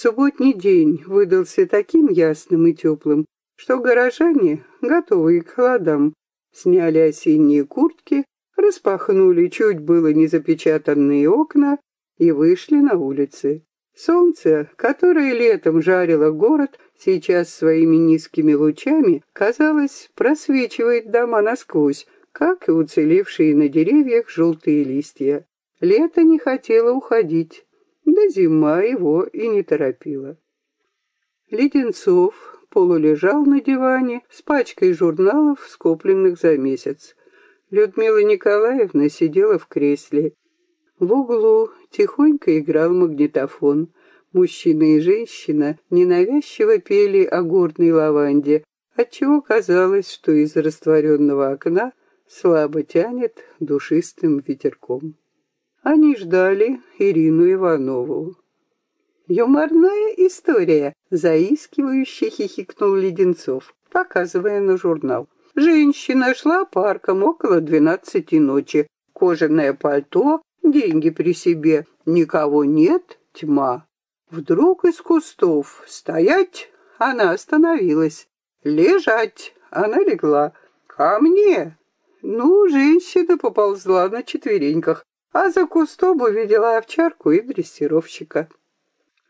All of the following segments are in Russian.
Субботний день выдался таким ясным и теплым, что горожане, готовые к холодам, сняли осенние куртки, распахнули чуть было не запечатанные окна и вышли на улицы. Солнце, которое летом жарило город, сейчас своими низкими лучами, казалось, просвечивает дома насквозь, как и уцелевшие на деревьях желтые листья. Лето не хотело уходить, да зима его и не торопила. Леденцов полулежал на диване с пачкой журналов, скопленных за месяц. Людмила Николаевна сидела в кресле. В углу тихонько играл магнитофон. Мужчина и женщина ненавязчиво пели о горной лаванде, отчего казалось, что из растворенного окна слабо тянет душистым ветерком. Они ждали Ирину Иванову. «Юморная история», — заискивающе хихикнул Леденцов, показывая на журнал. Женщина шла парком около двенадцати ночи. Кожаное пальто, деньги при себе. Никого нет, тьма. Вдруг из кустов «Стоять!» Она остановилась. «Лежать!» Она легла. «Ко мне!» Ну, женщина поползла на четвереньках, а за кустом увидела овчарку и дрессировщика.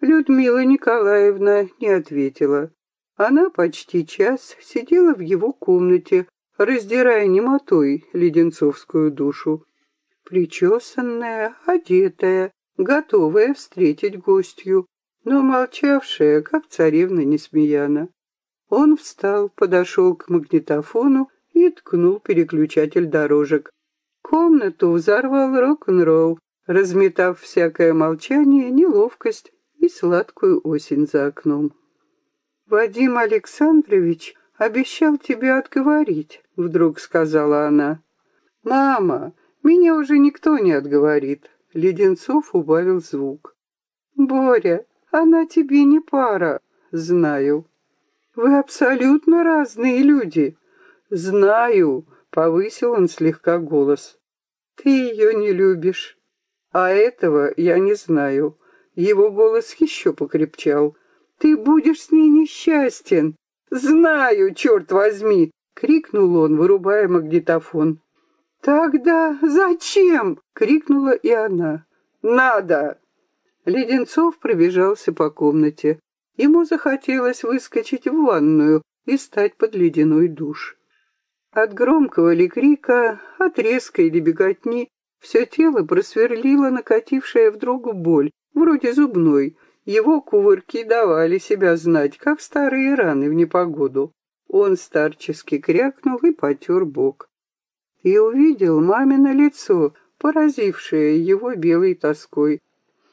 Людмила Николаевна не ответила. Она почти час сидела в его комнате, раздирая немотой леденцовскую душу. Причесанная, одетая, готовая встретить гостью, но молчавшая, как царевна Несмеяна. Он встал, подошел к магнитофону и ткнул переключатель дорожек. Комнату взорвал рок-н-ролл, разметав всякое молчание, неловкость и сладкую осень за окном. «Вадим Александрович обещал тебя отговорить», — вдруг сказала она. «Мама, меня уже никто не отговорит», — Леденцов убавил звук. «Боря, она тебе не пара, знаю». «Вы абсолютно разные люди». «Знаю», — повысил он слегка голос. «Ты ее не любишь». «А этого я не знаю». Его голос еще покрепчал. Ты будешь с ней несчастен. Знаю, черт возьми, крикнул он, вырубая магнитофон. Тогда зачем? крикнула и она. Надо. Леденцов пробежался по комнате. Ему захотелось выскочить в ванную и стать под ледяной душ. От громкого ли крика, от резкой ли беготни все тело просверлило накатившая вдруг боль, вроде зубной, его кувырки давали себя знать, как старые раны в непогоду. Он старчески крякнул и потер бок. И увидел мамино лицо, поразившее его белой тоской.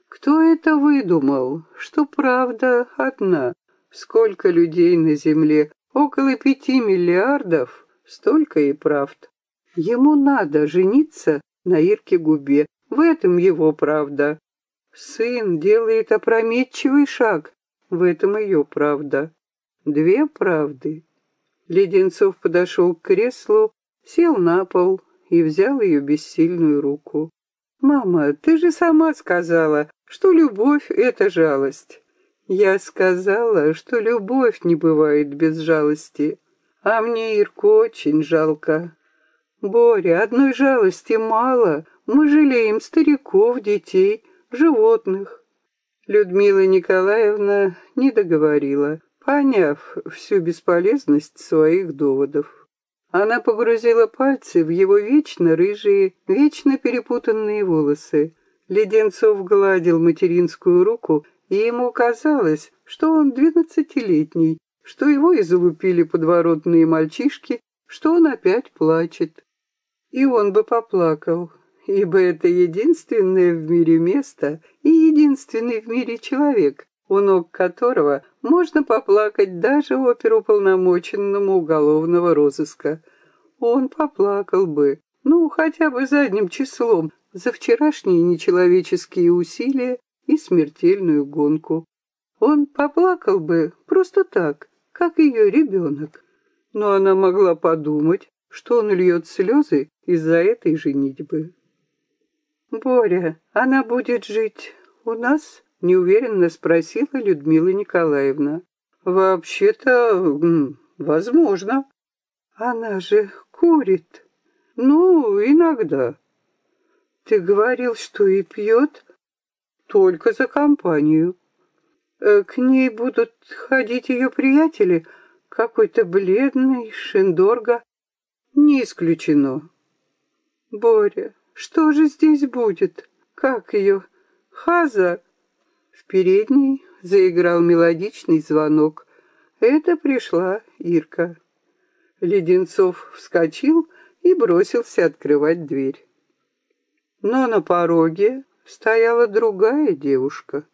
Кто это выдумал, что правда одна? Сколько людей на земле? Около пяти миллиардов? Столько и правд. Ему надо жениться на Ирке Губе. В этом его правда. Сын делает опрометчивый шаг. В этом ее правда. Две правды. Леденцов подошел к креслу, сел на пол и взял ее бессильную руку. «Мама, ты же сама сказала, что любовь — это жалость». «Я сказала, что любовь не бывает без жалости, а мне Ирку очень жалко». «Боря, одной жалости мало, мы жалеем стариков, детей» животных. Людмила Николаевна не договорила, поняв всю бесполезность своих доводов. Она погрузила пальцы в его вечно рыжие, вечно перепутанные волосы. Леденцов гладил материнскую руку, и ему казалось, что он двенадцатилетний, что его излупили подворотные мальчишки, что он опять плачет. И он бы поплакал, ибо это единственное в мире место и единственный в мире человек, у ног которого можно поплакать даже оперуполномоченному уголовного розыска. Он поплакал бы, ну, хотя бы задним числом, за вчерашние нечеловеческие усилия и смертельную гонку. Он поплакал бы просто так, как ее ребенок. Но она могла подумать, что он льет слезы из-за этой женитьбы. «Боря, она будет жить у нас?» Неуверенно спросила Людмила Николаевна. Вообще-то, возможно. Она же курит. Ну, иногда. Ты говорил, что и пьет? Только за компанию. Э, к ней будут ходить ее приятели, какой-то бледный, Шиндорга. Не исключено. Боря, что же здесь будет? Как ее? Хаза? В передней заиграл мелодичный звонок. Это пришла Ирка. Леденцов вскочил и бросился открывать дверь. Но на пороге стояла другая девушка.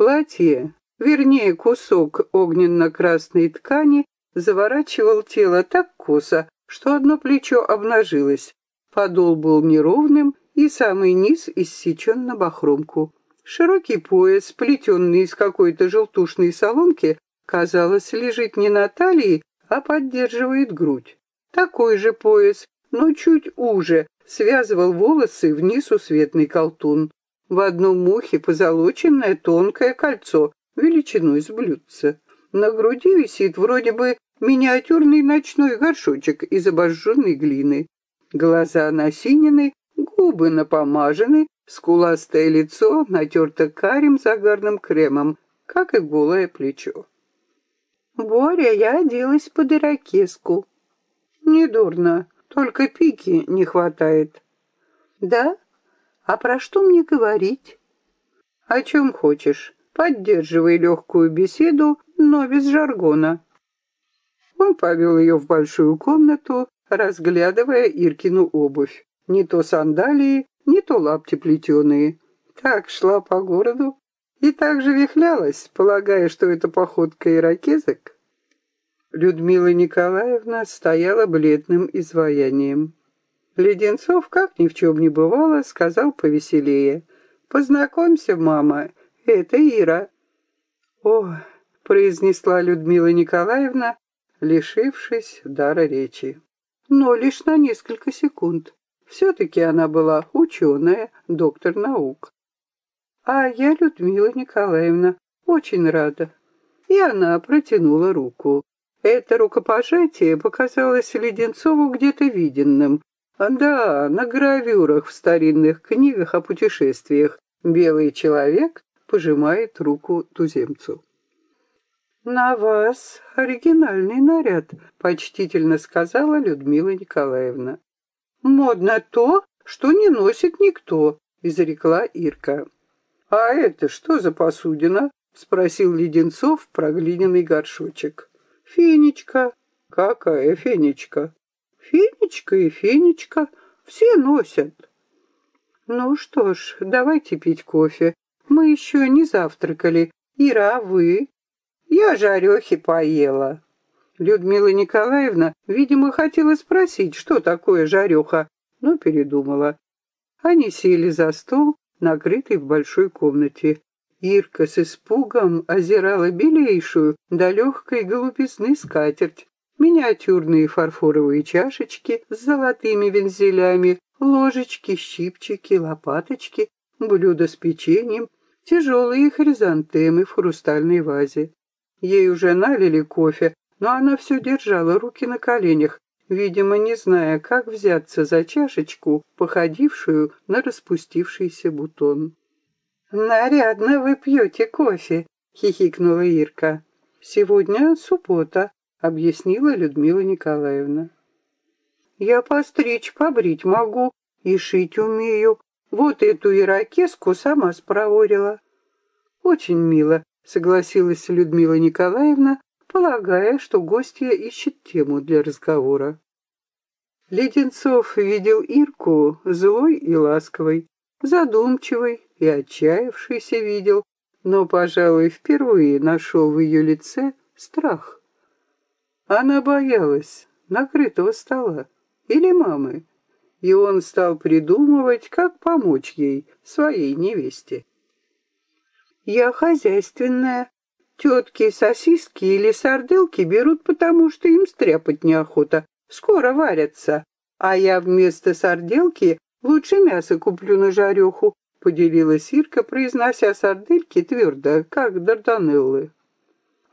Платье, вернее кусок огненно-красной ткани, заворачивал тело так косо, что одно плечо обнажилось. Подол был неровным, и самый низ иссечен на бахромку. Широкий пояс, плетенный из какой-то желтушной соломки, казалось, лежит не на талии, а поддерживает грудь. Такой же пояс, но чуть уже, связывал волосы у светный колтун. В одном ухе позолоченное тонкое кольцо, величиной с блюдца. На груди висит вроде бы миниатюрный ночной горшочек из обожженной глины. Глаза насинены, губы напомажены, скуластое лицо натерто карим загарным кремом, как и голое плечо. «Боря, я оделась под ирокеску». «Недурно, только пики не хватает». «Да? А про что мне говорить?» «О чем хочешь. Поддерживай легкую беседу, но без жаргона». Он повел ее в большую комнату, разглядывая Иркину обувь. Не то сандалии, не то лапти плетеные. Так шла по городу и так же вихлялась, полагая, что это походка иракезок. Людмила Николаевна стояла бледным изваянием. Леденцов, как ни в чем не бывало, сказал повеселее. «Познакомься, мама, это Ира». «О!» — произнесла Людмила Николаевна, лишившись дара речи. Но лишь на несколько секунд. Все-таки она была ученая, доктор наук. А я, Людмила Николаевна, очень рада. И она протянула руку. Это рукопожатие показалось Леденцову где-то виденным. Да, на гравюрах в старинных книгах о путешествиях белый человек пожимает руку туземцу. «На вас оригинальный наряд», — почтительно сказала Людмила Николаевна. «Модно то, что не носит никто», — изрекла Ирка. «А это что за посудина?» — спросил Леденцов про глиняный горшочек. «Фенечка». «Какая фенечка?» «Фенечка и фенечка. Все носят». «Ну что ж, давайте пить кофе. Мы еще не завтракали. Ира, а вы?» Я жарехи поела. Людмила Николаевна, видимо, хотела спросить, что такое жареха, но передумала. Они сели за стол, накрытый в большой комнате. Ирка с испугом озирала белейшую до легкой голубизны скатерть, миниатюрные фарфоровые чашечки с золотыми вензелями, ложечки, щипчики, лопаточки, блюда с печеньем, тяжелые хризантемы в хрустальной вазе. Ей уже налили кофе, но она все держала руки на коленях, видимо, не зная, как взяться за чашечку, походившую на распустившийся бутон. «Нарядно вы пьете кофе», — хихикнула Ирка. «Сегодня суббота», — объяснила Людмила Николаевна. «Я постричь, побрить могу и шить умею. Вот эту ирокеску сама спроворила». «Очень мило», согласилась Людмила Николаевна, полагая, что гостья ищет тему для разговора. Леденцов видел Ирку злой и ласковой, задумчивой и отчаявшейся видел, но, пожалуй, впервые нашел в ее лице страх. Она боялась накрытого стола или мамы, и он стал придумывать, как помочь ей, своей невесте. Я хозяйственная. Тетки сосиски или сарделки берут, потому что им стряпать неохота. Скоро варятся. А я вместо сарделки лучше мясо куплю на жареху. поделилась Ирка, произнося сардельки твердо, как дарданеллы.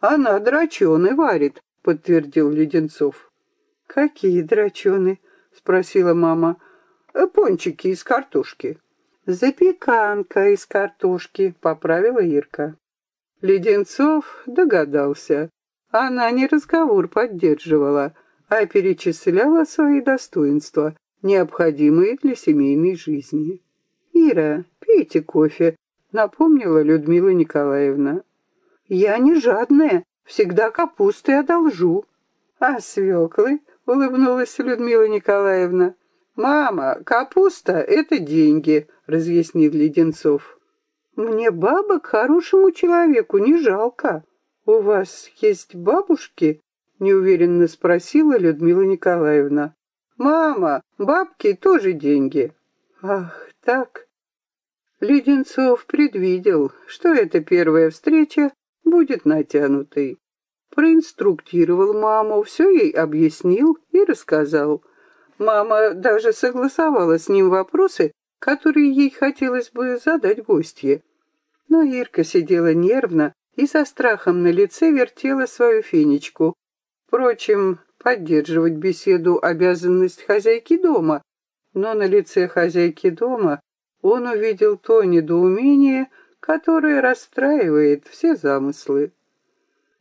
Она драчены варит, подтвердил Леденцов. Какие драчены? спросила мама. «Э, пончики из картошки. Запеканка из картошки, поправила Ирка. Леденцов догадался. Она не разговор поддерживала, а перечисляла свои достоинства, необходимые для семейной жизни. «Ира, пейте кофе», — напомнила Людмила Николаевна. «Я не жадная, всегда капусты одолжу». «А свеклы?» — улыбнулась Людмила Николаевна. «Мама, капуста — это деньги», — разъяснил Леденцов. «Мне бабок хорошему человеку не жалко. У вас есть бабушки?» — неуверенно спросила Людмила Николаевна. «Мама, бабки тоже деньги». «Ах, так». Леденцов предвидел, что эта первая встреча будет натянутой. Проинструктировал маму, все ей объяснил и рассказал. Мама даже согласовала с ним вопросы, которые ей хотелось бы задать гостье. Но Ирка сидела нервно и со страхом на лице вертела свою фенечку. Впрочем, поддерживать беседу обязанность хозяйки дома, но на лице хозяйки дома он увидел то недоумение, которое расстраивает все замыслы.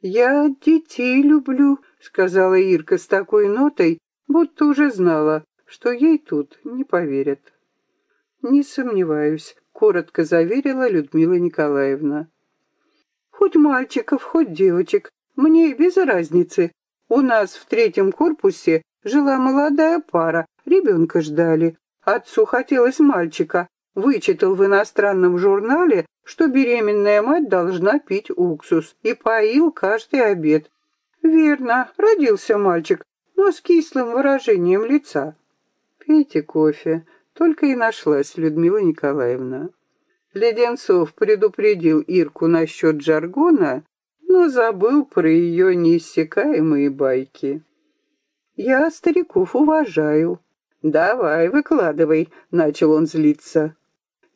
«Я детей люблю», — сказала Ирка с такой нотой, будто уже знала, что ей тут не поверят. «Не сомневаюсь», — коротко заверила Людмила Николаевна. «Хоть мальчиков, хоть девочек, мне без разницы. У нас в третьем корпусе жила молодая пара, ребенка ждали. Отцу хотелось мальчика. Вычитал в иностранном журнале, что беременная мать должна пить уксус, и поил каждый обед. Верно, родился мальчик, но с кислым выражением лица. «Пейте кофе», только и нашлась Людмила Николаевна. Леденцов предупредил Ирку насчет жаргона, но забыл про ее неиссякаемые байки. «Я стариков уважаю». «Давай, выкладывай», — начал он злиться.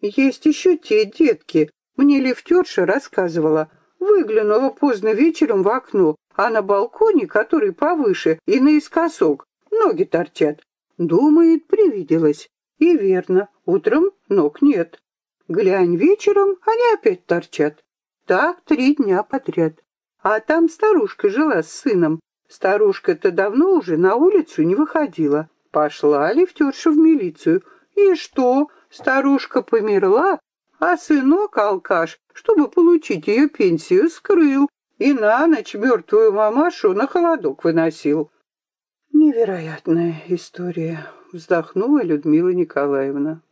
«Есть еще те детки. Мне лифтерша рассказывала. Выглянула поздно вечером в окно, а на балконе, который повыше и наискосок, ноги торчат. Думает, привиделась. И верно, утром ног нет. Глянь, вечером они опять торчат. Так три дня подряд. А там старушка жила с сыном. Старушка-то давно уже на улицу не выходила. Пошла лифтерша в милицию. И что? Старушка померла, а сынок-алкаш, чтобы получить ее пенсию, скрыл и на ночь мертвую мамашу на холодок выносил. Невероятная история вздохнула Людмила Николаевна.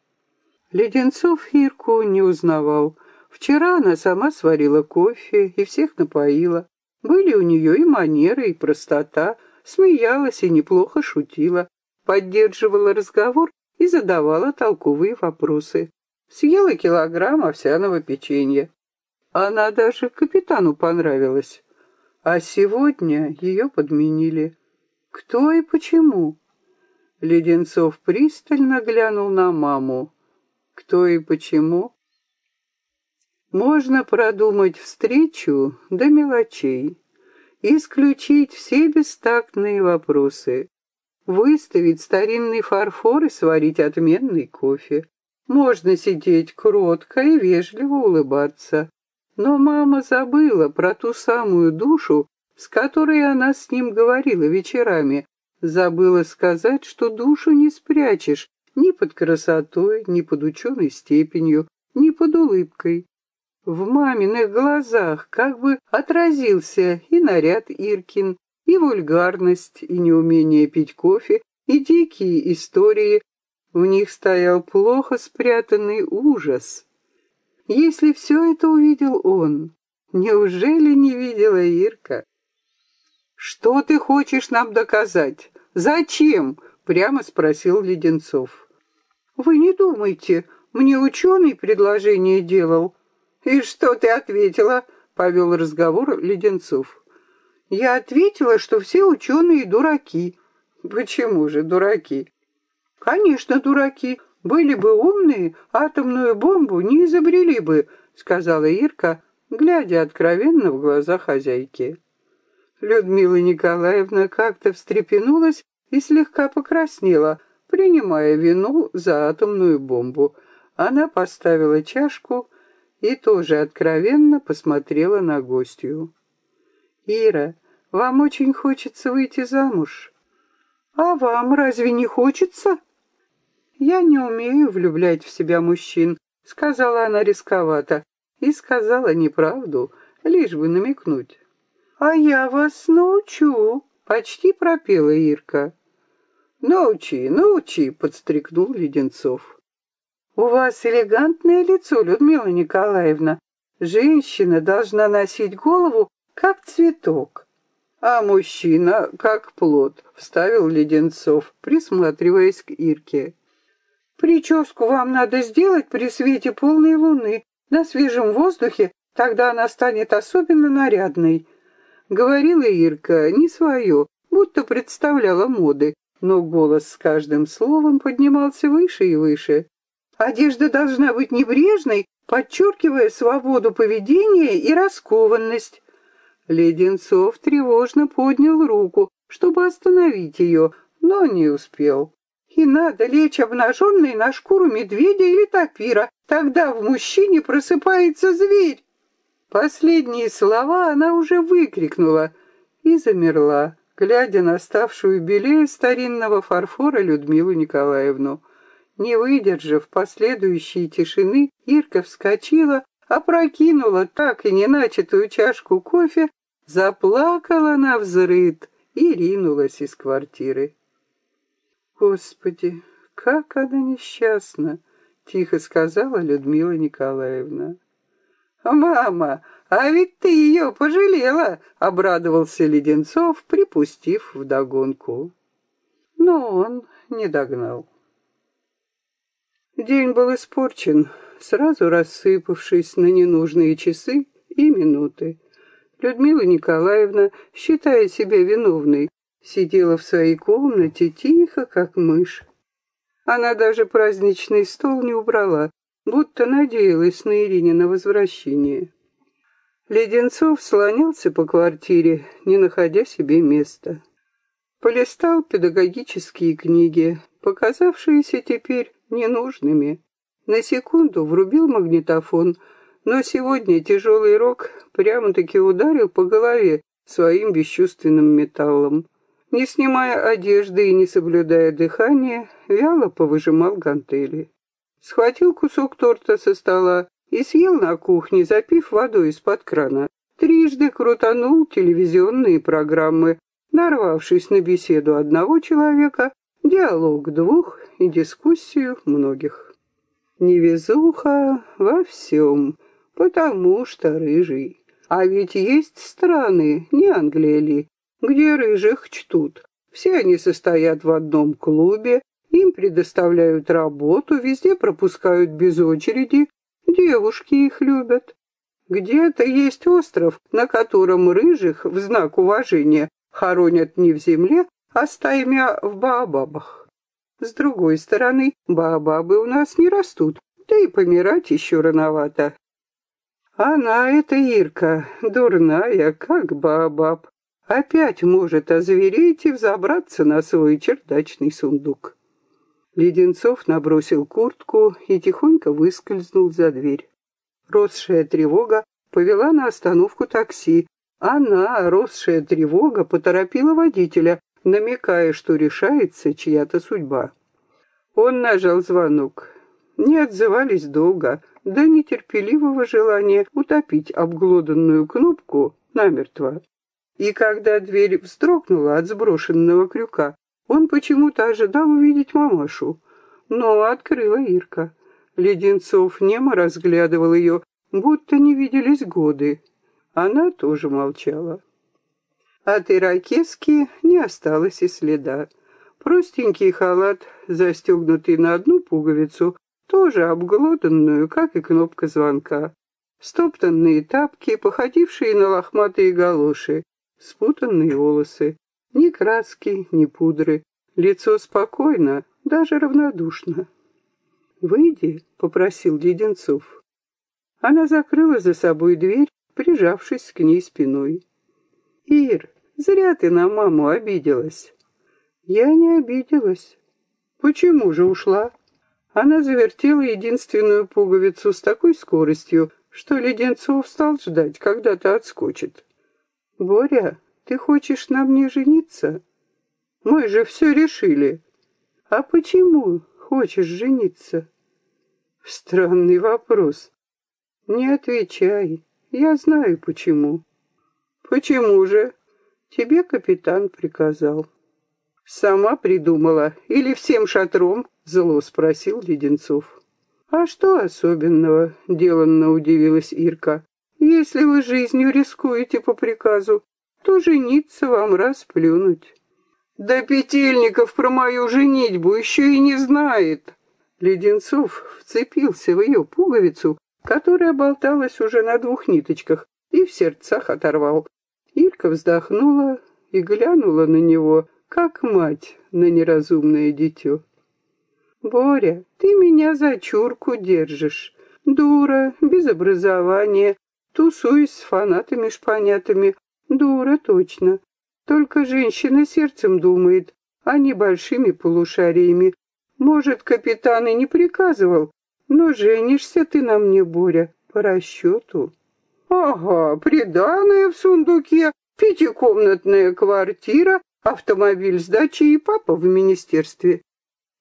Леденцов Ирку не узнавал. Вчера она сама сварила кофе и всех напоила. Были у нее и манеры, и простота, смеялась и неплохо шутила, поддерживала разговор и задавала толковые вопросы. Съела килограмм овсяного печенья. Она даже капитану понравилась. А сегодня ее подменили. Кто и почему? Леденцов пристально глянул на маму. Кто и почему? Можно продумать встречу до мелочей, исключить все бестактные вопросы, выставить старинный фарфор и сварить отменный кофе. Можно сидеть кротко и вежливо улыбаться. Но мама забыла про ту самую душу, с которой она с ним говорила вечерами, Забыла сказать, что душу не спрячешь ни под красотой, ни под ученой степенью, ни под улыбкой. В маминых глазах как бы отразился и наряд Иркин, и вульгарность, и неумение пить кофе, и дикие истории. В них стоял плохо спрятанный ужас. Если все это увидел он, неужели не видела Ирка? «Что ты хочешь нам доказать? Зачем?» — прямо спросил Леденцов. «Вы не думайте, мне ученый предложение делал». «И что ты ответила?» — повел разговор Леденцов. «Я ответила, что все ученые дураки». «Почему же дураки?» «Конечно, дураки. Были бы умные, атомную бомбу не изобрели бы, сказала Ирка, глядя откровенно в глаза хозяйки. Людмила Николаевна как-то встрепенулась и слегка покраснела, принимая вину за атомную бомбу. Она поставила чашку и тоже откровенно посмотрела на гостью. «Ира, вам очень хочется выйти замуж. А вам разве не хочется?» «Я не умею влюблять в себя мужчин», — сказала она рисковато. И сказала неправду, лишь бы намекнуть. «А я вас научу», — почти пропела Ирка. «Научи, научи», — подстрикнул Леденцов. «У вас элегантное лицо, Людмила Николаевна. Женщина должна носить голову, как цветок». «А мужчина, как плод», — вставил Леденцов, присматриваясь к Ирке. «Прическу вам надо сделать при свете полной луны, на свежем воздухе, тогда она станет особенно нарядной», Говорила Ирка не свое, будто представляла моды, но голос с каждым словом поднимался выше и выше. Одежда должна быть небрежной, подчеркивая свободу поведения и раскованность. Леденцов тревожно поднял руку, чтобы остановить ее, но не успел. И надо лечь обнаженной на шкуру медведя или тапира, тогда в мужчине просыпается зверь. Последние слова она уже выкрикнула и замерла, глядя на ставшую белее старинного фарфора Людмилу Николаевну. Не выдержав последующей тишины, Ирка вскочила, опрокинула так и не начатую чашку кофе, заплакала на взрыд и ринулась из квартиры. «Господи, как она несчастна!» — тихо сказала Людмила Николаевна. «Мама, а ведь ты ее пожалела!» — обрадовался Леденцов, припустив вдогонку. Но он не догнал. День был испорчен, сразу рассыпавшись на ненужные часы и минуты. Людмила Николаевна, считая себя виновной, сидела в своей комнате тихо, как мышь. Она даже праздничный стол не убрала, будто надеялась на Ирине на возвращение. Леденцов слонялся по квартире, не находя себе места. Полистал педагогические книги, показавшиеся теперь ненужными. На секунду врубил магнитофон, но сегодня тяжелый рок прямо-таки ударил по голове своим бесчувственным металлом. Не снимая одежды и не соблюдая дыхания, вяло повыжимал гантели схватил кусок торта со стола и съел на кухне, запив водой из-под крана. Трижды крутанул телевизионные программы, нарвавшись на беседу одного человека, диалог двух и дискуссию многих. Невезуха во всем, потому что рыжий. А ведь есть страны, не Англия ли, где рыжих чтут. Все они состоят в одном клубе, им предоставляют работу, везде пропускают без очереди, девушки их любят. Где-то есть остров, на котором рыжих в знак уважения хоронят не в земле, а стаями в баобабах. С другой стороны, баобабы у нас не растут, да и помирать еще рановато. Она, эта Ирка, дурная, как баобаб, опять может озвереть и взобраться на свой чердачный сундук. Леденцов набросил куртку и тихонько выскользнул за дверь. Росшая тревога повела на остановку такси. Она, росшая тревога, поторопила водителя, намекая, что решается чья-то судьба. Он нажал звонок. Не отзывались долго, до нетерпеливого желания утопить обглоданную кнопку намертво. И когда дверь вздрогнула от сброшенного крюка, он почему-то ожидал увидеть мамашу, но открыла Ирка. Леденцов немо разглядывал ее, будто не виделись годы. Она тоже молчала. От иракески не осталось и следа. Простенький халат, застегнутый на одну пуговицу, тоже обглоданную, как и кнопка звонка. Стоптанные тапки, походившие на лохматые галоши, спутанные волосы. Ни краски, ни пудры. Лицо спокойно, даже равнодушно. «Выйди», — попросил Леденцов. Она закрыла за собой дверь, прижавшись к ней спиной. «Ир, зря ты на маму обиделась». «Я не обиделась». «Почему же ушла?» Она завертела единственную пуговицу с такой скоростью, что Леденцов стал ждать, когда то отскочит. «Боря, ты хочешь на мне жениться? Мы же все решили. А почему хочешь жениться?» Странный вопрос. Не отвечай. Я знаю почему. Почему же? Тебе капитан приказал. Сама придумала или всем шатром? Зло спросил Леденцов. А что особенного? Деланно удивилась Ирка. Если вы жизнью рискуете по приказу, то жениться вам расплюнуть. Да Петельников про мою женитьбу еще и не знает. Леденцов вцепился в ее пуговицу, которая болталась уже на двух ниточках, и в сердцах оторвал. Ирка вздохнула и глянула на него, как мать на неразумное дитё. «Боря, ты меня за чурку держишь. Дура, без образования, тусуюсь с фанатами-шпанятами. Дура точно. Только женщина сердцем думает, а не большими полушариями, может, капитан и не приказывал, но женишься ты на мне, Боря, по расчету. Ага, приданное в сундуке, пятикомнатная квартира, автомобиль с дачей и папа в министерстве.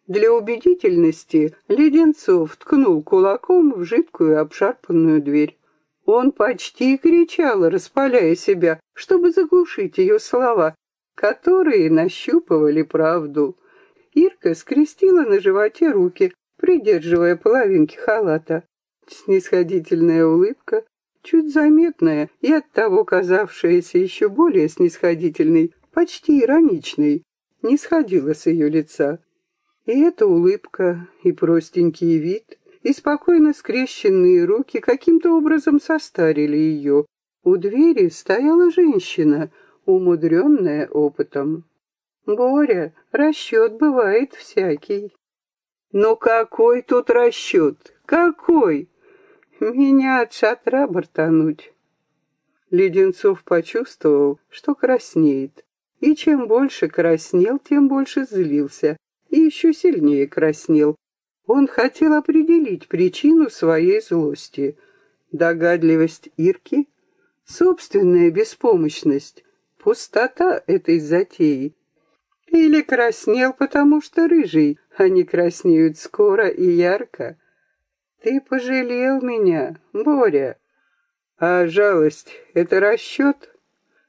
Для убедительности Леденцов ткнул кулаком в жидкую обшарпанную дверь. Он почти кричал, распаляя себя, чтобы заглушить ее слова, которые нащупывали правду. Ирка скрестила на животе руки, придерживая половинки халата. Снисходительная улыбка, чуть заметная и оттого казавшаяся еще более снисходительной, почти ироничной, не сходила с ее лица. И эта улыбка, и простенький вид, и спокойно скрещенные руки каким-то образом состарили ее. У двери стояла женщина, умудренная опытом. Боря, расчет бывает всякий. Ну какой тут расчет? Какой? Меня от шатра бортануть. Леденцов почувствовал, что краснеет. И чем больше краснел, тем больше злился. И еще сильнее краснел. Он хотел определить причину своей злости. Догадливость Ирки, собственная беспомощность, пустота этой затеи или краснел, потому что рыжий, они краснеют скоро и ярко. Ты пожалел меня, Боря. А жалость — это расчет?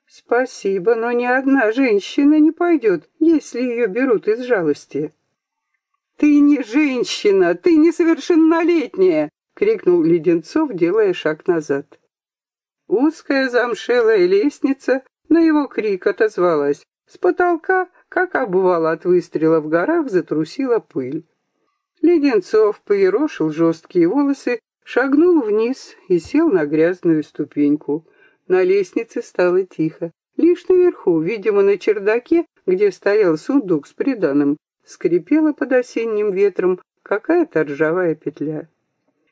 Спасибо, но ни одна женщина не пойдет, если ее берут из жалости. Ты не женщина, ты несовершеннолетняя! — крикнул Леденцов, делая шаг назад. Узкая замшелая лестница на его крик отозвалась. С потолка как обувало от выстрела в горах, затрусила пыль. Леденцов поерошил жесткие волосы, шагнул вниз и сел на грязную ступеньку. На лестнице стало тихо. Лишь наверху, видимо, на чердаке, где стоял сундук с приданым, скрипела под осенним ветром какая-то ржавая петля.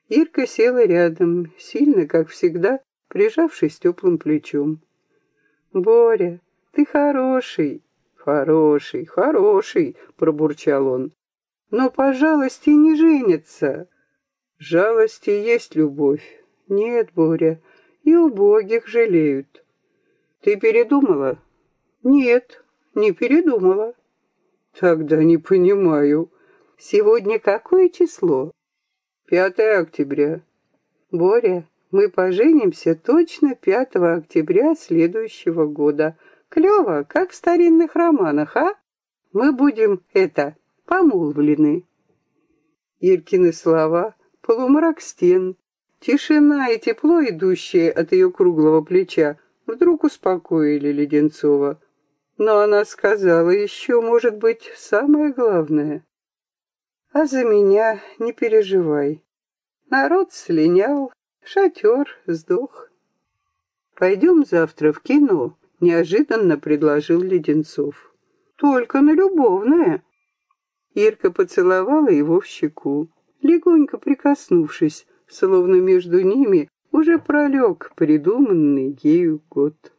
Ирка села рядом, сильно, как всегда, прижавшись теплым плечом. «Боря, ты хороший!» «Хороший, хороший», — пробурчал он. «Но по жалости не женится». «Жалости есть любовь. Нет, Боря, и убогих жалеют». «Ты передумала?» «Нет, не передумала». «Тогда не понимаю. Сегодня какое число?» «5 октября». «Боря, мы поженимся точно 5 октября следующего года», Клево, как в старинных романах, а? Мы будем, это, помолвлены. Иркины слова, полумрак стен, тишина и тепло, идущее от ее круглого плеча, вдруг успокоили Леденцова. Но она сказала еще, может быть, самое главное. А за меня не переживай. Народ слинял, шатер сдох. Пойдем завтра в кино, — неожиданно предложил Леденцов. «Только на любовное». Ирка поцеловала его в щеку. легонько прикоснувшись, словно между ними уже пролег придуманный ею год.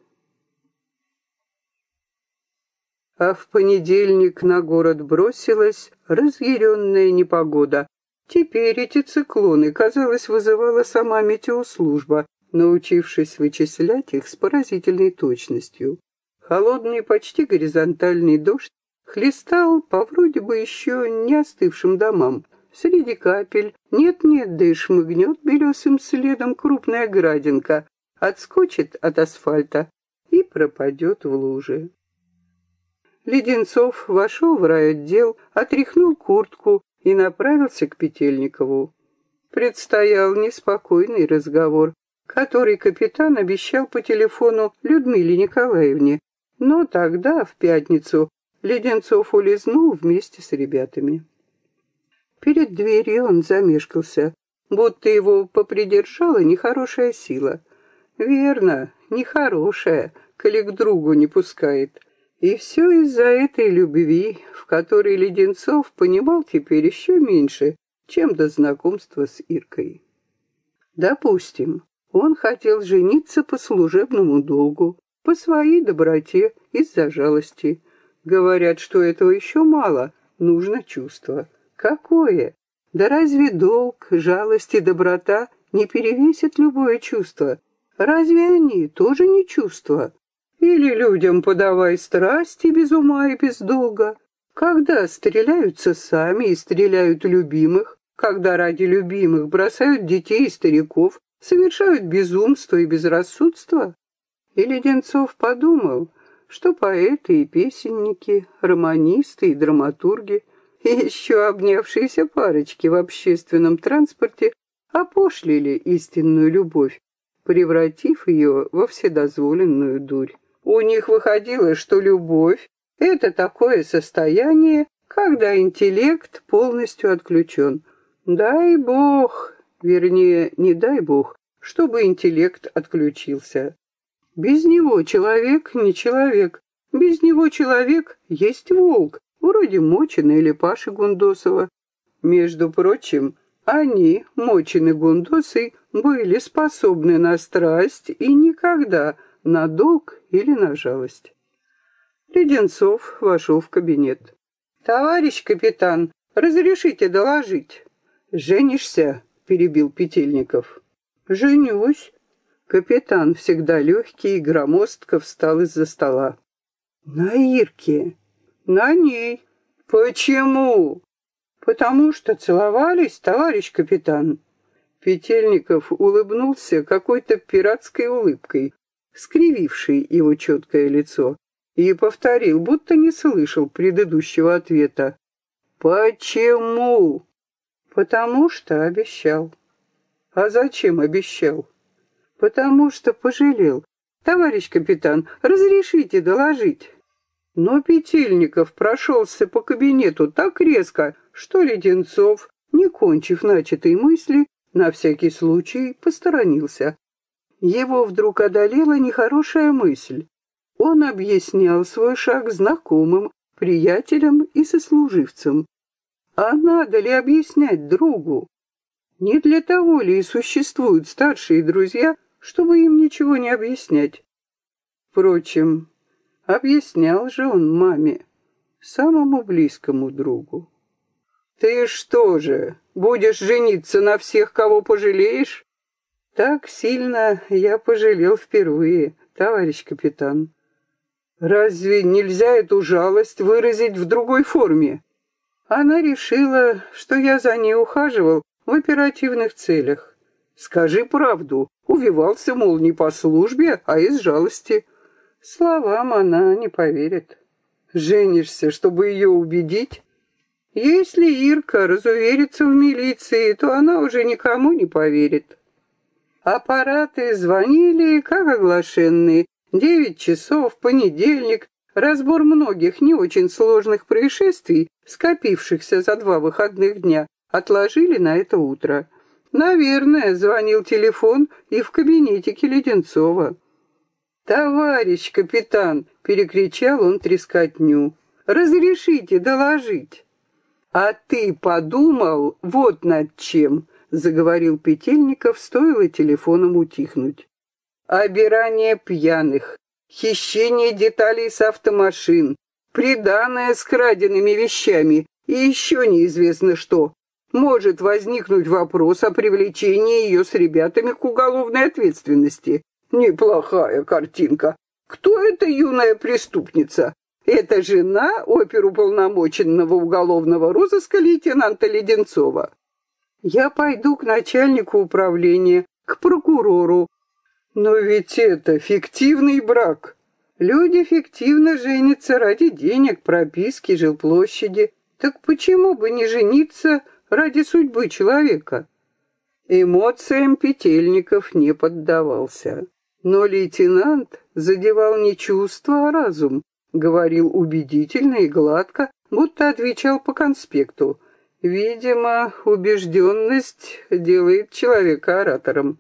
А в понедельник на город бросилась разъяренная непогода. Теперь эти циклоны, казалось, вызывала сама метеослужба, научившись вычислять их с поразительной точностью. Холодный, почти горизонтальный дождь хлестал по вроде бы еще не остывшим домам. Среди капель нет-нет, да и шмыгнет белесым следом крупная градинка, отскочит от асфальта и пропадет в луже. Леденцов вошел в райотдел, отряхнул куртку и направился к Петельникову. Предстоял неспокойный разговор, который капитан обещал по телефону Людмиле Николаевне, но тогда, в пятницу, Леденцов улизнул вместе с ребятами. Перед дверью он замешкался, будто его попридержала нехорошая сила. Верно, нехорошая, коли к другу не пускает. И все из-за этой любви, в которой Леденцов понимал теперь еще меньше, чем до знакомства с Иркой. Допустим, он хотел жениться по служебному долгу, по своей доброте, из-за жалости. Говорят, что этого еще мало, нужно чувство. Какое? Да разве долг, жалость и доброта не перевесят любое чувство? Разве они тоже не чувства? Или людям подавай страсти без ума и без долга? Когда стреляются сами и стреляют любимых, когда ради любимых бросают детей и стариков, совершают безумство и безрассудство? И Леденцов подумал, что поэты и песенники, романисты и драматурги, и еще обнявшиеся парочки в общественном транспорте опошлили истинную любовь, превратив ее во вседозволенную дурь. У них выходило, что любовь — это такое состояние, когда интеллект полностью отключен. Дай бог, вернее, не дай бог, чтобы интеллект отключился. Без него человек не человек. Без него человек есть волк, вроде Мочина или Паши Гундосова. Между прочим, они, Мочин Гундосы, были способны на страсть и никогда на долг или на жалость. Леденцов вошел в кабинет. «Товарищ капитан, разрешите доложить?» «Женишься?» — перебил Петельников. «Женюсь», Капитан, всегда легкий и громоздко, встал из-за стола. «На Ирке!» «На ней!» «Почему?» «Потому что целовались, товарищ капитан!» Петельников улыбнулся какой-то пиратской улыбкой, скривившей его четкое лицо, и повторил, будто не слышал предыдущего ответа. «Почему?» «Потому что обещал». «А зачем обещал?» потому что пожалел. Товарищ капитан, разрешите доложить. Но Петельников прошелся по кабинету так резко, что Леденцов, не кончив начатой мысли, на всякий случай посторонился. Его вдруг одолела нехорошая мысль. Он объяснял свой шаг знакомым, приятелям и сослуживцам. А надо ли объяснять другу? Не для того ли и существуют старшие друзья, чтобы им ничего не объяснять. Впрочем, объяснял же он маме, самому близкому другу. «Ты что же, будешь жениться на всех, кого пожалеешь?» «Так сильно я пожалел впервые, товарищ капитан». «Разве нельзя эту жалость выразить в другой форме?» Она решила, что я за ней ухаживал в оперативных целях. Скажи правду, увивался, мол, не по службе, а из жалости. Словам она не поверит. Женишься, чтобы ее убедить? Если Ирка разуверится в милиции, то она уже никому не поверит. Аппараты звонили, как оглашенные. Девять часов, понедельник, разбор многих не очень сложных происшествий, скопившихся за два выходных дня, отложили на это утро. Наверное, звонил телефон и в кабинетике Леденцова. «Товарищ капитан!» — перекричал он трескотню. «Разрешите доложить!» А ты подумал вот над чем, заговорил Петельников, стоило телефоном утихнуть. Обирание пьяных, хищение деталей с автомашин, приданное с краденными вещами и еще неизвестно что. Может возникнуть вопрос о привлечении ее с ребятами к уголовной ответственности. Неплохая картинка. Кто эта юная преступница? Это жена оперуполномоченного уголовного розыска лейтенанта Леденцова. Я пойду к начальнику управления, к прокурору. Но ведь это фиктивный брак. Люди фиктивно женятся ради денег, прописки, жилплощади. Так почему бы не жениться ради судьбы человека? Эмоциям Петельников не поддавался. Но лейтенант задевал не чувства, а разум, говорил убедительно и гладко, будто отвечал по конспекту. Видимо, убежденность делает человека оратором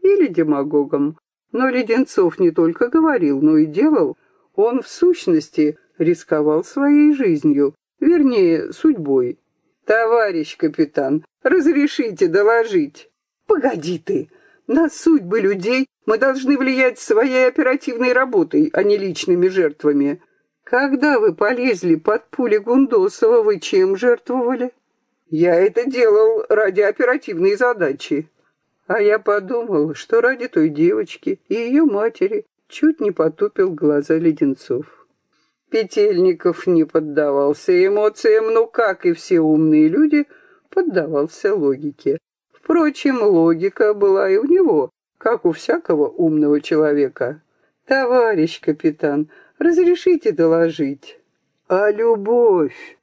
или демагогом. Но Леденцов не только говорил, но и делал. Он, в сущности, рисковал своей жизнью, вернее, судьбой. «Товарищ капитан, разрешите доложить?» «Погоди ты! На судьбы людей мы должны влиять своей оперативной работой, а не личными жертвами. Когда вы полезли под пули Гундосова, вы чем жертвовали? Я это делал ради оперативной задачи. А я подумал, что ради той девочки и ее матери чуть не потупил глаза Леденцов. Петельников не поддавался эмоциям, но, как и все умные люди, поддавался логике. Впрочем, логика была и у него, как у всякого умного человека. «Товарищ капитан, Разрешите доложить. А любовь?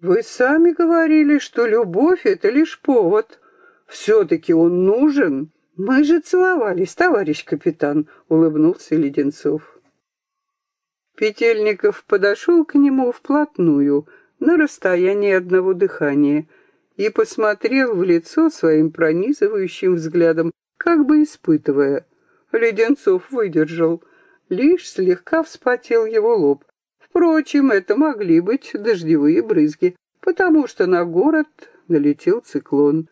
Вы сами говорили, что любовь — это лишь повод. Все-таки он нужен. Мы же целовались, товарищ капитан, улыбнулся Леденцов. Петельников подошел к нему вплотную, на расстоянии одного дыхания, и посмотрел в лицо своим пронизывающим взглядом, как бы испытывая. Леденцов выдержал — Лишь слегка вспотел его лоб. Впрочем, это могли быть дождевые брызги, потому что на город налетел циклон.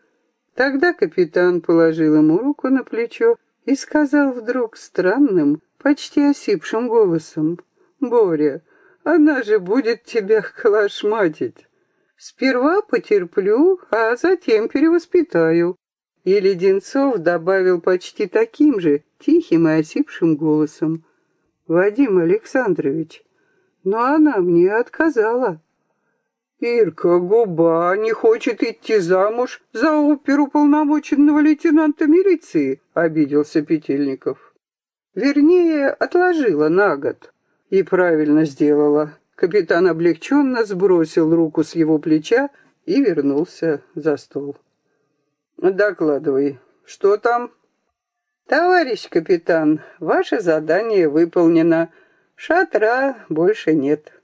Тогда капитан положил ему руку на плечо и сказал вдруг странным, почти осипшим голосом, «Боря, она же будет тебя калашматить. Сперва потерплю, а затем перевоспитаю». И Леденцов добавил почти таким же, тихим и осипшим голосом, Вадим Александрович, но она мне отказала. Ирка Губа не хочет идти замуж за оперуполномоченного лейтенанта милиции, обиделся Петельников. Вернее, отложила на год. И правильно сделала. Капитан облегченно сбросил руку с его плеча и вернулся за стол. «Докладывай, что там?» «Товарищ капитан, ваше задание выполнено. Шатра больше нет».